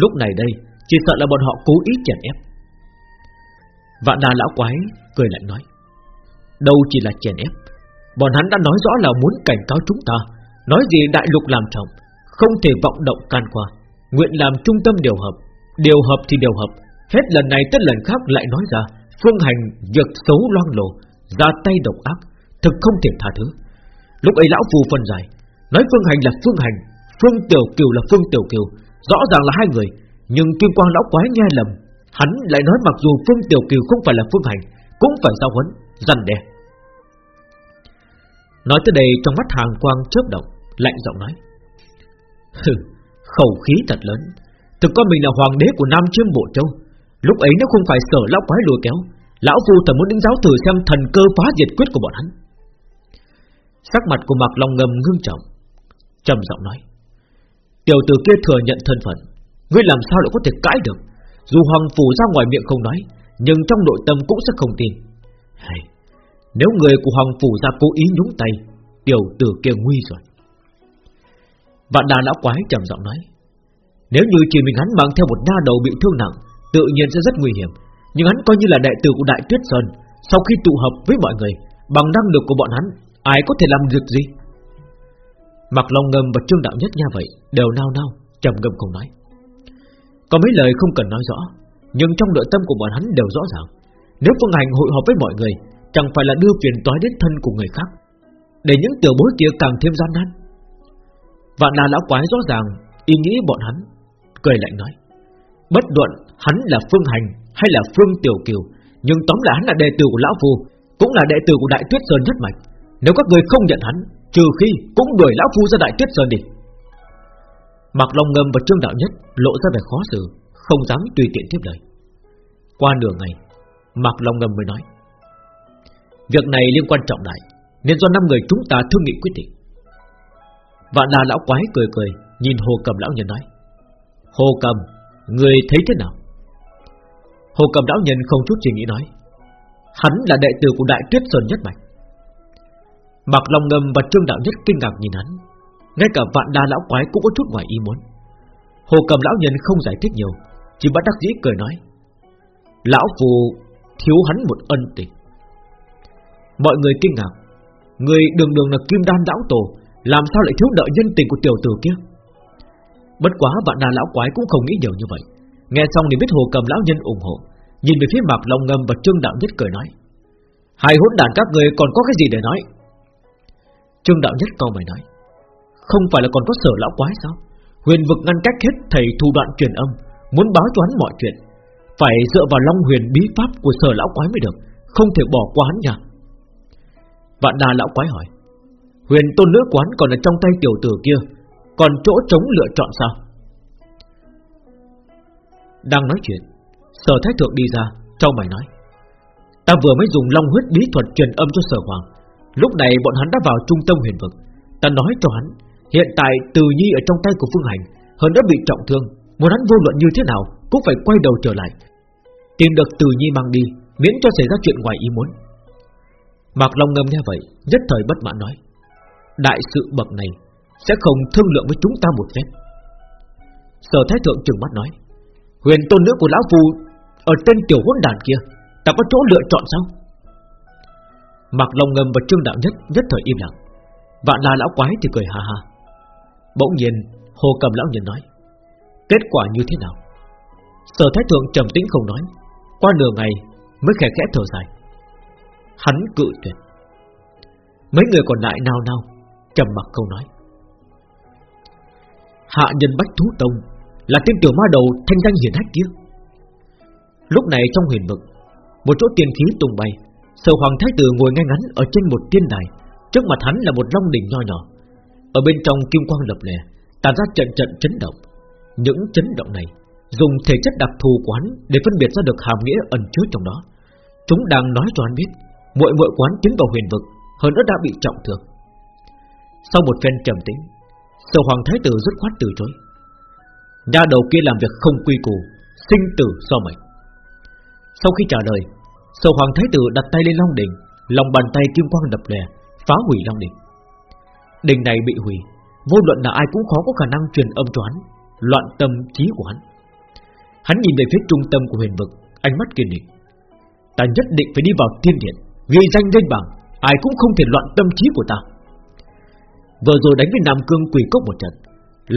Lúc này đây, Chỉ sợ là bọn họ cố ý chèn ép. Vạn đà lão quái Cười lạnh nói, Đâu chỉ là chèn ép, Bọn hắn đã nói rõ là muốn cảnh cáo chúng ta, Nói gì đại lục làm trọng Không thể vọng động can qua, Nguyện làm trung tâm điều hợp Điều hợp thì điều hợp, Hết lần này tới lần khác lại nói ra, Phương Hành giật xấu loang lổ, Ra tay độc ác, Thực không thể tha thứ. Lúc ấy lão phù phân giải, Nói Phương Hành là Phương Hành, Phương Tiểu Kiều là Phương Tiểu Kiều Rõ ràng là hai người Nhưng Kim Quang lão quái nghe lầm. Hắn lại nói mặc dù Phương Tiểu Kiều không phải là Phương Hành Cũng phải giao huấn Dằn đe. Nói tới đây trong mắt hàng quang chớp động Lạnh giọng nói. Hừ, khẩu khí thật lớn. Thực coi mình là hoàng đế của Nam Chiêm Bộ Châu. Lúc ấy nếu không phải sở lão quái lùa kéo Lão phu thật muốn đánh giáo thử xem thần cơ phá diệt quyết của bọn hắn. Sắc mặt của Mạc Long ngầm ngưng trọng trầm giọng nói. Tiểu tử kia thừa nhận thân phận. Ngươi làm sao lại có thể cãi được? Dù hoàng phủ ra ngoài miệng không nói Nhưng trong nội tâm cũng sẽ không tin. Hey, Nếu người của hoàng phủ ra cố ý nhúng tay Tiểu tử kia nguy rồi. Vạn đà lão quái trầm giọng nói Nếu như chỉ mình hắn mang theo một nha đầu bị thương nặng Tự nhiên sẽ rất nguy hiểm. Nhưng hắn coi như là đại tử của Đại Tuyết Sơn Sau khi tụ hợp với mọi người Bằng năng lực của bọn hắn Ai có thể làm được gì? Mặc Long Ngâm và Trương Đạo Nhất nha vậy, Đều nao nao, trầm ngâm không nói. Có mấy lời không cần nói rõ, Nhưng trong nội tâm của bọn hắn đều rõ ràng. Nếu Phương Hành hội họp với mọi người, Chẳng phải là đưa phiền toái đến thân của người khác, Để những tiểu bối kia càng thêm gian nan. Vạn là lão quái rõ ràng, Ý nghĩ bọn hắn, Cười lạnh nói. Bất luận hắn là Phương Hành hay là Phương Tiểu Kiều, Nhưng tóm lại hắn là đệ tử của Lão Phu Cũng là đệ tử của Đại Tuyết Sơn nhất mạch. Nếu các người không nhận hắn Trừ khi cũng đuổi Lão Phu ra Đại Tuyết Sơn đi. Mạc Long Ngâm và Trương Đạo Nhất Lộ ra vẻ khó xử, Không dám tùy tiện tiếp lời. Qua nửa ngày, Mạc Long Ngâm mới nói, Việc này liên quan trọng đại Nên do năm người chúng ta thương nghị quyết định. Vạn đà lão quái cười cười, Nhìn Hồ Cầm lão nhân nói, Hồ Cầm, Người thấy thế nào? Hồ cầm lão nhân không chút suy nghĩ nói, Hắn là đệ tử của Đại Tuyết Sơn nhất mạch Mạc Long Ngâm và Trương Đạo Nhất kinh ngạc nhìn hắn. Ngay cả vạn đa lão quái cũng có chút ngoài ý muốn. Hồ cầm lão nhân không giải thích nhiều, Chỉ bắt đắc dĩ cười nói, Lão phù thiếu hắn một ân tình. Mọi người kinh ngạc. Người đường đường là kim đan lão tổ, Làm sao lại thiếu nợ nhân tình của tiểu tử kia? Bất quá vạn đà lão quái cũng không nghĩ nhiều như vậy. Nghe xong thì biết hồ cầm lão nhân ủng hộ, Nhìn về phía mạc long ngâm và trương đạo nhất cười nói, Hai hỗn đàn các người còn có cái gì để nói? Trương đạo nhất câu mày nói, Không phải là còn có sở lão quái sao? Huyền vực ngăn cách hết thầy thủ đoạn truyền âm, Muốn báo cho hắn mọi chuyện, Phải dựa vào long huyền bí pháp của sở lão quái mới được, Không thể bỏ qua hắn nha. Vạn đà lão quái hỏi, Huyền tôn nữ quán còn ở trong tay tiểu tử kia, còn chỗ trống lựa chọn sao? Đang nói chuyện, Sở Thái Thượng đi ra Trong mày nói, Ta vừa mới dùng long huyết bí thuật truyền âm cho sở hoàng Lúc này bọn hắn đã vào trung tâm huyền vực. Ta nói cho hắn, Hiện tại Từ Nhi ở trong tay của Phương Hành Hơn đã bị trọng thương. Muốn hắn vô luận như thế nào Cũng phải quay đầu trở lại. Tìm được Từ Nhi mang đi, Miễn cho xảy ra chuyện ngoài ý muốn. Mạc Long ngâm nghe vậy, Nhất thời bất mãn nói, Đại sự bậc này sẽ không thương lượng với chúng ta một phép. Sở Thái Thượng trừng mắt nói, Huyền tôn nữ của Lão Phu Ở tên tiểu hỗn đàn kia, Ta có chỗ lựa chọn sao? Mạc Long Ngâm và Trương Đạo Nhất Nhất thời im lặng. Vạn la lão quái thì cười ha ha. Bỗng nhiên, Hồ Cầm Lão Nhân nói, Kết quả như thế nào? Sở Thái Thượng trầm tĩnh không nói, Qua nửa ngày mới khẽ khẽ thở dài. Hắn cự tuyệt. Mấy người còn lại nao nao, trầm mặc không nói. Hạ nhân Bách Thú Tông Là tên tiểu ma đầu thanh danh hiển hách kia. Lúc này trong huyền vực, Một chỗ tiên khí tung bay Sở Hoàng Thái Tử ngồi ngay ngắn ở trên một tiên đài, Trước mặt hắn là một long đỉnh nho nhỏ. Ở bên trong kim quang lập lè, tản ra trận trận chấn động. Những chấn động này Dùng thể chất đặc thù của hắn Để phân biệt ra được hàm nghĩa ẩn chứa trong đó. Chúng đang nói cho hắn biết, muội muội quán tiến vào huyền vực, Hơn nữa đã bị trọng thương. Sau một phen trầm tĩnh, Sở Hoàng Thái Tử rất khoát từ chối. Nhà đầu kia làm việc không quy củ, Sinh tử do mệnh. Sau khi trả lời Sở Hoàng Thái Tử đặt tay lên Long Đỉnh Lòng bàn tay kim quang đập lè Phá hủy Long Đỉnh Đỉnh này bị hủy, Vô luận là ai cũng khó có khả năng truyền âm cho hắn, Loạn tâm trí của hắn. Hắn nhìn về phía trung tâm của huyền vực, Ánh mắt kiên định. Ta nhất định phải đi vào thiên điện, Ghi danh lên bảng, Ai cũng không thể loạn tâm trí của ta. Vừa rồi đánh với Nam Cương quỷ cốc một trận,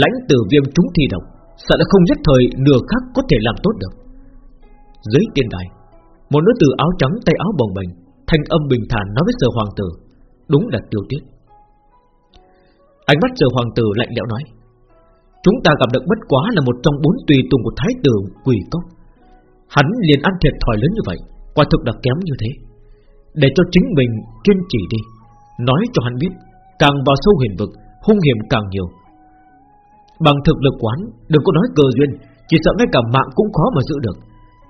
Lãnh tử viêm trúng thi độc, Sợ là không nhất thời nửa khắc có thể làm tốt được. Dưới tiên đài một nữ tử áo trắng tay áo bồng bềnh, Thanh âm bình thản nói với sở hoàng tử, Đúng là tiêu tiết. Ánh mắt sở hoàng tử lạnh lẽo nói, Chúng ta gặp được bất quá là một trong bốn tùy tùng của thái tử quỷ cốc. Hắn liền ăn thiệt thòi lớn như vậy, Quả thực là kém như thế. Để cho chính mình kiên trì đi, Nói cho hắn biết, Càng vào sâu huyền vực, Hung hiểm càng nhiều. Bằng thực lực quán Đừng có nói cơ duyên, Chỉ sợ ngay cả mạng cũng khó mà giữ được.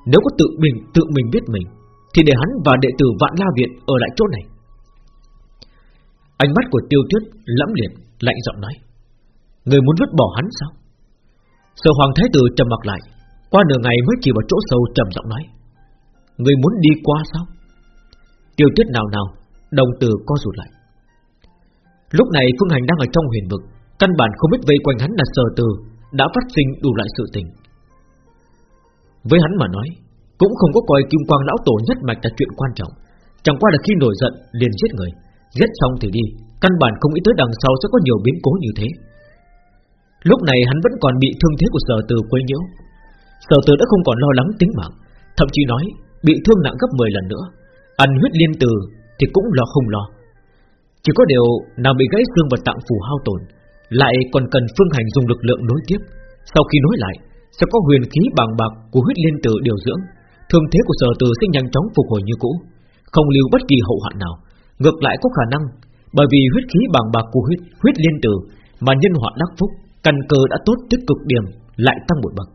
Nếu có tự mình tự mình biết mình, Thì để hắn và đệ tử Vạn La Viện Ở lại chỗ này. Ánh mắt của tiêu tuyết lẫm liệt, Lạnh giọng nói, Người muốn vứt bỏ hắn sao? Sở hoàng thái tử trầm mặc lại, Qua nửa ngày mới chỉ vào chỗ sâu trầm giọng nói, Người muốn đi qua sao? Tiêu tuyết nào nào, Đồng từ co rụt lại. Lúc này Phương Hành đang ở trong huyền vực, Căn bản không biết vây quanh hắn là sờ từ Đã phát sinh đủ loại sự tình. Với hắn mà nói, Cũng không có coi kim quang lão tổ nhất mạch là chuyện quan trọng. Chẳng qua là khi nổi giận, liền giết người. Giết xong thì đi, Căn bản không nghĩ tới đằng sau sẽ có nhiều biến cố như thế. Lúc này hắn vẫn còn bị thương thế của sở từ quấy nhiễu. Sở từ đã không còn lo lắng tính mạng, Thậm chí nói bị thương nặng gấp 10 lần nữa. Ăn huyết liên từ thì cũng lo không lo. Chỉ có điều nào bị gãy xương và tạng phủ hao tổn, Lại còn cần phương hành dùng lực lượng nối tiếp. Sau khi nối lại sẽ có huyền khí bằng bạc của huyết liên tử điều dưỡng. Thương thế của sở tử sẽ nhanh chóng phục hồi như cũ Không lưu bất kỳ hậu hoạn nào. Ngược lại có khả năng Bởi vì huyết khí bằng bạc của huyết, huyết liên tử Mà nhân họa đắc phúc Căn cơ đã tốt tích cực điểm Lại tăng một bậc.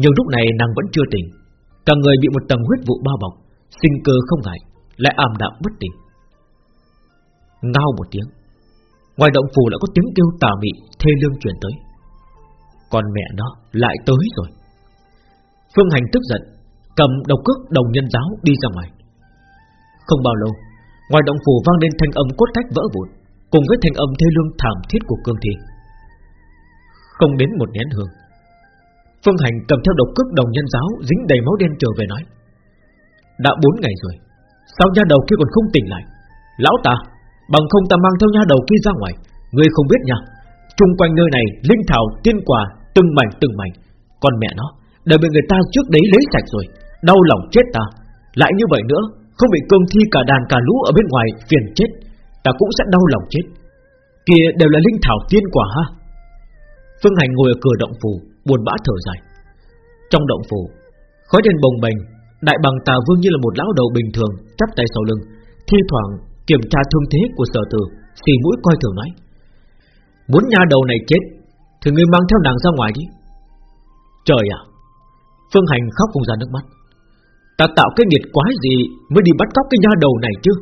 Nhưng lúc này nàng vẫn chưa tỉnh. Cả người bị một tầng huyết vụ bao bọc Sinh cơ không ngại Lại ảm đạm bất tỉnh. Ngao một tiếng. Ngoài động phủ lại có tiếng kêu tà mị Thê lương truyền tới. Còn mẹ nó lại tới rồi. Phương Hành tức giận, Cầm độc cước đồng nhân giáo đi ra ngoài. Không bao lâu, Ngoài động phủ vang lên thanh âm cốt cách vỡ vụn, Cùng với thanh âm thê lương thảm thiết của cương thi. Không đến một nén hương, Phương Hành cầm theo độc cước đồng nhân giáo Dính đầy máu đen trở về nói, Đã bốn ngày rồi, Sao nha đầu kia còn không tỉnh lại? Lão ta, Bằng không ta mang theo nha đầu kia ra ngoài, Ngươi không biết nha Trung quanh nơi này Linh thảo, tiên quả Từng mảnh từng mảnh. Còn mẹ nó Đã bị người ta trước đấy lấy sạch rồi, Đau lòng chết ta. Lại như vậy nữa, Không bị cương thi cả đàn cả lũ ở bên ngoài phiền chết, Ta cũng sẽ đau lòng chết. Kia đều là linh thảo tiên quả ha. Phương Hành ngồi ở cửa động phủ, Buồn bã thở dài. Trong động phủ, Khói đèn bồng bềnh, Đại bằng tà vương như là một lão đầu bình thường, Chắp tay sau lưng, Thi thoảng kiểm tra thương thế của sở tử, Xì mũi coi thường nói, Muốn nha đầu này chết thì người mang theo nàng ra ngoài đi. Trời ạ, Phương Hành khóc không ra nước mắt. Ta tạo cái nghiệt quái gì Mới đi bắt cóc cái nha đầu này chứ?